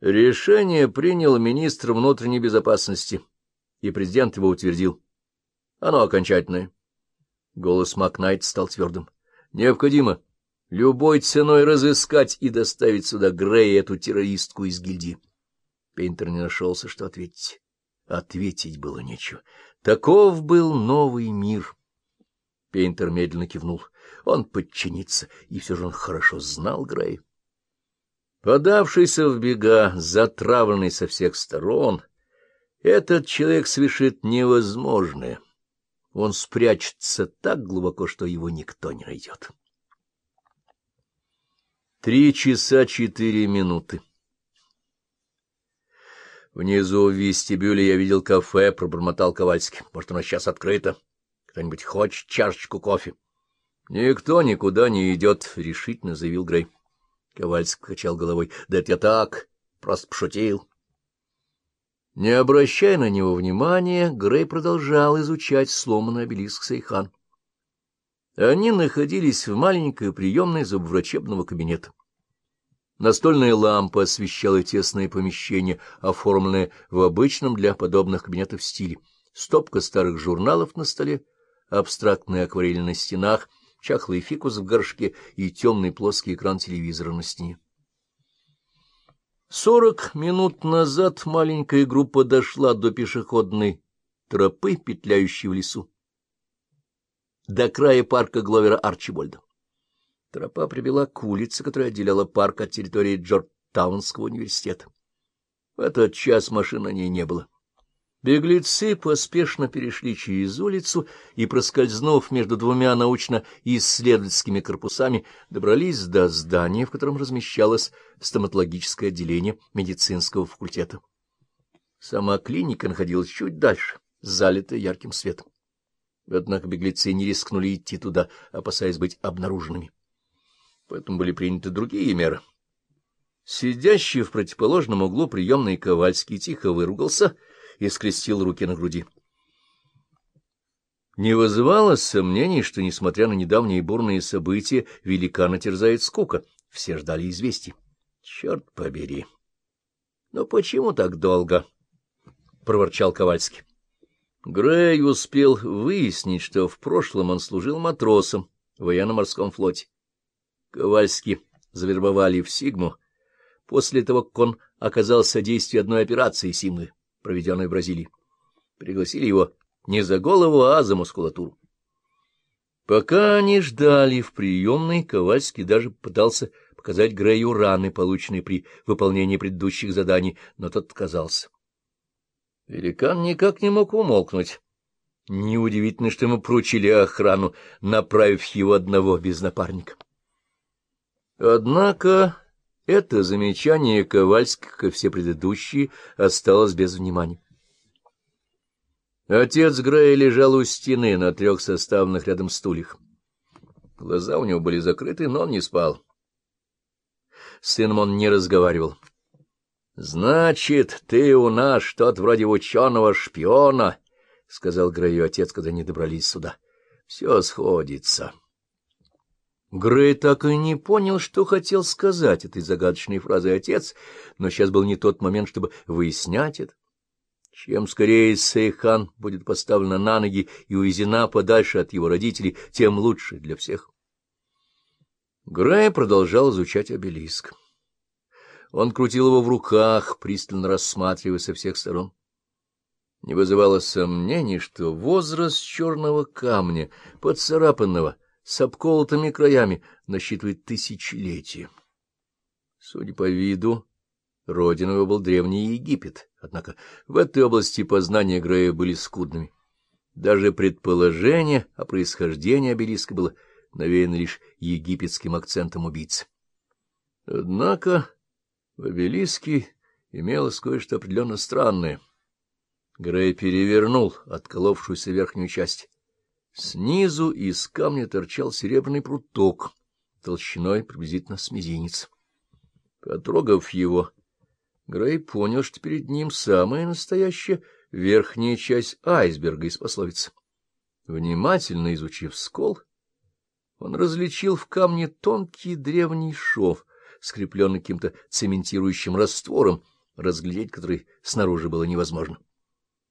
Решение принял министр внутренней безопасности, и президент его утвердил. Оно окончательное. Голос Макнайт стал твердым. Необходимо любой ценой разыскать и доставить сюда Грея, эту террористку из гильдии. Пейнтер не нашелся, что ответить. Ответить было нечего. Таков был новый мир. Пейнтер медленно кивнул. Он подчинится, и все же он хорошо знал Грея. Подавшийся в бега, затравленный со всех сторон, этот человек совершит невозможное. Он спрячется так глубоко, что его никто не найдет. Три часа четыре минуты. Внизу в вестибюле я видел кафе, пробормотал Ковальский. Может, оно сейчас открыто? Кто-нибудь хочет чашечку кофе? — Никто никуда не идет, — решительно заявил Грей. Ковальский качал головой. — Да это я так, просто пошутил. Не обращая на него внимания, Грей продолжал изучать сломанный обелиск Сейхан. Они находились в маленькой приемной зубврачебного кабинета. Настольная лампа освещала тесное помещение, оформленное в обычном для подобных кабинетов стиле. Стопка старых журналов на столе, абстрактные акварели на стенах, чахлый фикус в горшке и темный плоский экран телевизора на стене. Сорок минут назад маленькая группа дошла до пешеходной тропы, петляющей в лесу, до края парка Гловера Арчибольда. Тропа привела к улице, которая отделяла парк от территории Джорджтаунского университета. В этот час машин на ней не было. Беглецы поспешно перешли через улицу и, проскользнув между двумя научно-исследовательскими корпусами, добрались до здания, в котором размещалось стоматологическое отделение медицинского факультета. Сама клиника находилась чуть дальше, залитая ярким светом. Однако беглецы не рискнули идти туда, опасаясь быть обнаруженными. Поэтому были приняты другие меры. Сидящий в противоположном углу приемный Ковальский тихо выругался — и скрестил руки на груди. Не вызывало сомнений, что, несмотря на недавние бурные события, великана терзает скука. Все ждали известий. Черт побери! Но почему так долго? — проворчал Ковальский. Грей успел выяснить, что в прошлом он служил матросом в военно-морском флоте. Ковальский завербовали в Сигму после того, как он оказал содействие одной операции Симы проведенной в Бразилии. Пригласили его не за голову, а за мускулатуру. Пока они ждали в приемной, Ковальский даже пытался показать Грею раны, полученные при выполнении предыдущих заданий, но тот отказался. Великан никак не мог умолкнуть. Неудивительно, что ему поручили охрану, направив его одного без напарника. Однако это замечание Ковальских, как и все предыдущие, осталось без внимания. Отец Грея лежал у стены на трех составных рядом стульях. Глаза у него были закрыты, но он не спал. С сыном он не разговаривал. — Значит, ты у нас что-то вроде ученого шпиона, — сказал Грею отец, когда они добрались сюда. — Все сходится. Грей так и не понял, что хотел сказать этой загадочной фразой отец, но сейчас был не тот момент, чтобы выяснять это. Чем скорее Сейхан будет поставлена на ноги и увезена подальше от его родителей, тем лучше для всех. Грей продолжал изучать обелиск. Он крутил его в руках, пристально рассматривая со всех сторон. Не вызывало сомнений, что возраст черного камня, поцарапанного, с обколотыми краями, насчитывает тысячелетия. Судя по виду, родиной его был Древний Египет, однако в этой области познания Грея были скудными. Даже предположение о происхождении обелиска было навеяно лишь египетским акцентом убийцы. Однако в обелиске имелось кое-что определенно странное. Грей перевернул отколовшуюся верхнюю часть. Снизу из камня торчал серебряный пруток, толщиной приблизительно с мизинец. Потрогав его, Грей понял, что перед ним самая настоящая верхняя часть айсберга из пословицы. Внимательно изучив скол, он различил в камне тонкий древний шов, скрепленный каким-то цементирующим раствором, разглядеть который снаружи было невозможно.